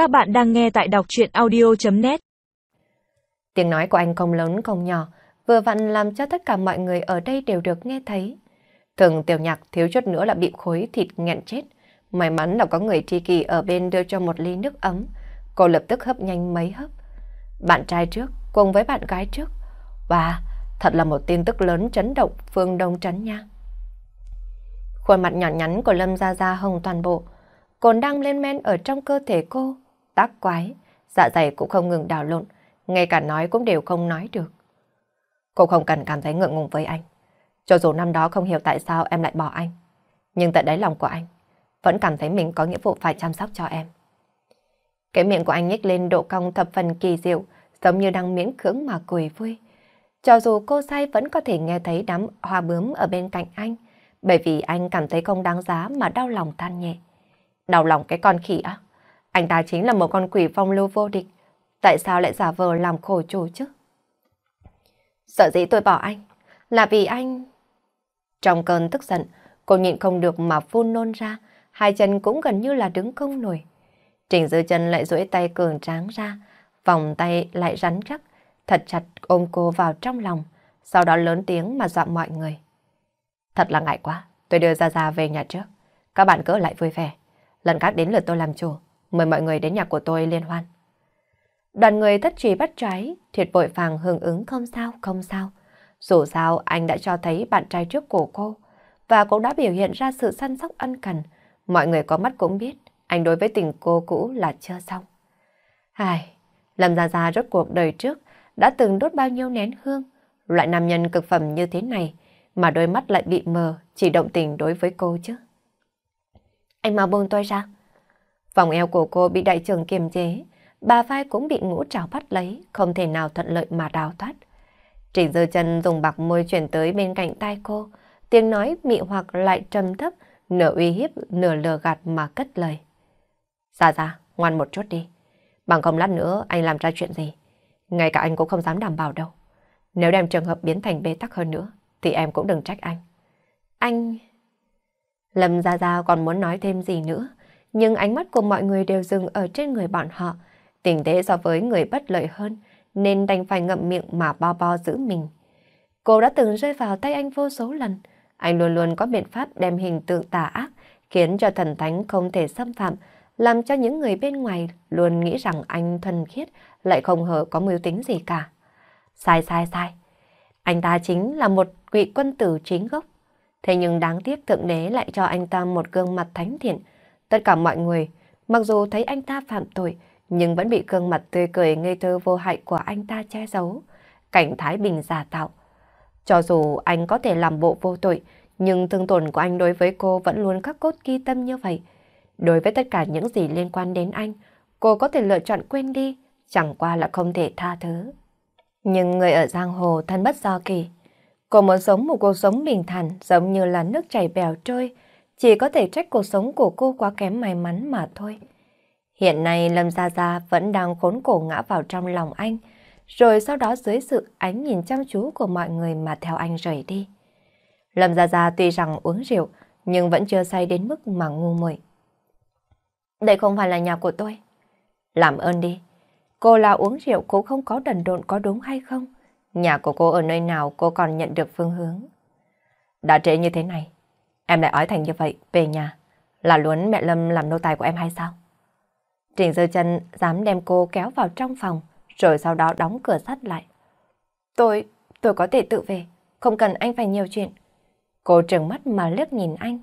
Các bạn đang nghe tại đọc chuyện audio.net Tiếng nói của anh không lớn không nhỏ, vừa vặn làm cho tất cả mọi người ở đây đều được nghe thấy. Thường tiểu nhạc thiếu chút nữa là bị khối thịt nghẹn chết. May mắn là có người tri kỳ ở bên đưa cho một ly nước ấm. Cô lập tức hấp nhanh mấy hấp. Bạn trai trước cùng với bạn gái trước. Và thật là một tin tức lớn chấn động phương Đông Trấn nha. Khuôn mặt nhỏ nhắn của Lâm Gia Gia hồng toàn bộ. Cồn đang lên men ở trong cơ thể cô. Tác quái, dạ dày cũng không ngừng đào lộn. Ngay cả nói cũng đều không nói được. Cô không cần cảm thấy ngượng ngùng với anh. Cho dù năm đó không hiểu tại sao em lại bỏ anh. Nhưng tại đáy lòng của anh, vẫn cảm thấy mình có nghĩa vụ phải chăm sóc cho em. Cái miệng của anh nhếch lên độ cong thập phần kỳ diệu, giống như đang miễn cưỡng mà cười vui. Cho dù cô say vẫn có thể nghe thấy đám hoa bướm ở bên cạnh anh, bởi vì anh cảm thấy không đáng giá mà đau lòng than nhẹ. Đau lòng cái con khỉ á? Anh ta chính là một con quỷ phong lưu vô địch. Tại sao lại giả vờ làm khổ chủ chứ? Sợ dĩ tôi bỏ anh, là vì anh... Trong cơn tức giận, cô nhịn không được mà phun nôn ra, hai chân cũng gần như là đứng không nổi. Trình dư chân lại duỗi tay cường tráng ra, vòng tay lại rắn chắc, thật chặt ôm cô vào trong lòng, sau đó lớn tiếng mà dọa mọi người. Thật là ngại quá, tôi đưa Gia Gia về nhà trước. Các bạn cỡ lại vui vẻ. Lần khác đến lượt tôi làm chủ, mời mọi người đến nhà của tôi liên hoan. Đoàn người thất trì bắt trái, thiệt vội vàng hưởng ứng không sao, không sao. Dù sao anh đã cho thấy bạn trai trước của cô và cũng đã biểu hiện ra sự săn sóc ân cần. Mọi người có mắt cũng biết anh đối với tình cô cũ là chưa xong. Ai, Lâm Gia Gia rốt cuộc đời trước đã từng đốt bao nhiêu nén hương. Loại nam nhân cực phẩm như thế này mà đôi mắt lại bị mờ chỉ động tình đối với cô chứ. Anh mau buông tôi ra. Vòng eo của cô bị đại trưởng kiềm chế, bà vai cũng bị ngũ trào bắt lấy, không thể nào thuận lợi mà đào thoát. Trình dơ chân dùng bạc môi chuyển tới bên cạnh tai cô, tiếng nói mị hoặc lại trầm thấp, nửa uy hiếp, nửa lừa gạt mà cất lời. Xa ra, ngoan một chút đi. Bằng không lát nữa anh làm ra chuyện gì. Ngay cả anh cũng không dám đảm bảo đâu. Nếu đem trường hợp biến thành bế tắc hơn nữa, thì em cũng đừng trách anh. Anh... Lâm Gia Gia còn muốn nói thêm gì nữa, nhưng ánh mắt của mọi người đều dừng ở trên người bọn họ. Tình thế so với người bất lợi hơn, nên đành phải ngậm miệng mà bo bo giữ mình. Cô đã từng rơi vào tay anh vô số lần. Anh luôn luôn có biện pháp đem hình tượng tà ác, khiến cho thần thánh không thể xâm phạm, làm cho những người bên ngoài luôn nghĩ rằng anh thuần khiết, lại không hờ có mưu tính gì cả. Sai sai sai. Anh ta chính là một vị quân tử chính gốc. Thế nhưng đáng tiếc Thượng Đế lại cho anh ta một gương mặt thánh thiện. Tất cả mọi người, mặc dù thấy anh ta phạm tội, nhưng vẫn bị gương mặt tươi cười ngây thơ vô hại của anh ta che giấu. Cảnh Thái Bình giả tạo. Cho dù anh có thể làm bộ vô tội, nhưng thương tổn của anh đối với cô vẫn luôn khắc cốt ghi tâm như vậy. Đối với tất cả những gì liên quan đến anh, cô có thể lựa chọn quên đi, chẳng qua là không thể tha thứ. Nhưng người ở giang hồ thân bất do kỳ. Cô muốn sống một cuộc sống bình thản giống như là nước chảy bèo trôi, chỉ có thể trách cuộc sống của cô quá kém may mắn mà thôi. Hiện nay Lâm Gia Gia vẫn đang khốn cổ ngã vào trong lòng anh, rồi sau đó dưới sự ánh nhìn chăm chú của mọi người mà theo anh rời đi. Lâm Gia Gia tuy rằng uống rượu, nhưng vẫn chưa say đến mức mà ngu muội. Đây không phải là nhà của tôi. Làm ơn đi. Cô là uống rượu cũng không có đần độn có đúng hay không? Nhà của cô ở nơi nào cô còn nhận được phương hướng? Đã trễ như thế này, em lại ói thành như vậy về nhà. Là luôn mẹ Lâm làm nô tài của em hay sao? Trình Dư chân dám đem cô kéo vào trong phòng, rồi sau đó đóng cửa sắt lại. Tôi, tôi có thể tự về, không cần anh phải nhiều chuyện. Cô trừng mắt mà liếc nhìn anh.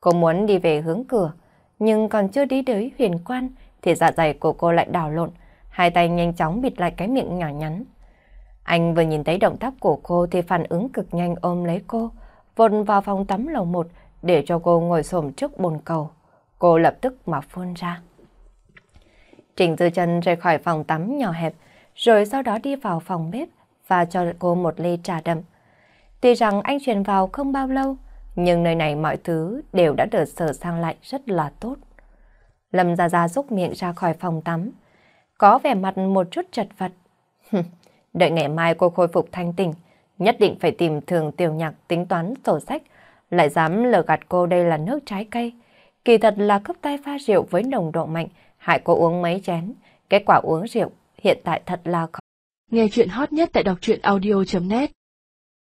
Cô muốn đi về hướng cửa, nhưng còn chưa đi tới huyền quan thì dạ dày của cô lại đảo lộn, hai tay nhanh chóng bịt lại cái miệng nhỏ nhắn. Anh vừa nhìn thấy động tác của cô thì phản ứng cực nhanh ôm lấy cô, vội vào phòng tắm lầu một để cho cô ngồi xổm trước bồn cầu. Cô lập tức mà phun ra. Trình Tư Trân rời khỏi phòng tắm nhỏ hẹp, rồi sau đó đi vào phòng bếp và cho cô một ly trà đậm. Tuy rằng anh truyền vào không bao lâu, nhưng nơi này mọi thứ đều đã được sửa sang lại rất là tốt. Lâm Gia Gia rút miệng ra khỏi phòng tắm, có vẻ mặt một chút chật vật. Đợi ngày mai cô khôi phục thanh tỉnh, nhất định phải tìm thường tiểu nhạc tính toán sổ sách, lại dám lừa gạt cô đây là nước trái cây. Kỳ thật là cấp tay pha rượu với nồng độ mạnh, hại cô uống mấy chén, kết quả uống rượu, hiện tại thật là khó. Nghe chuyện hot nhất tại đọc truyện audio.net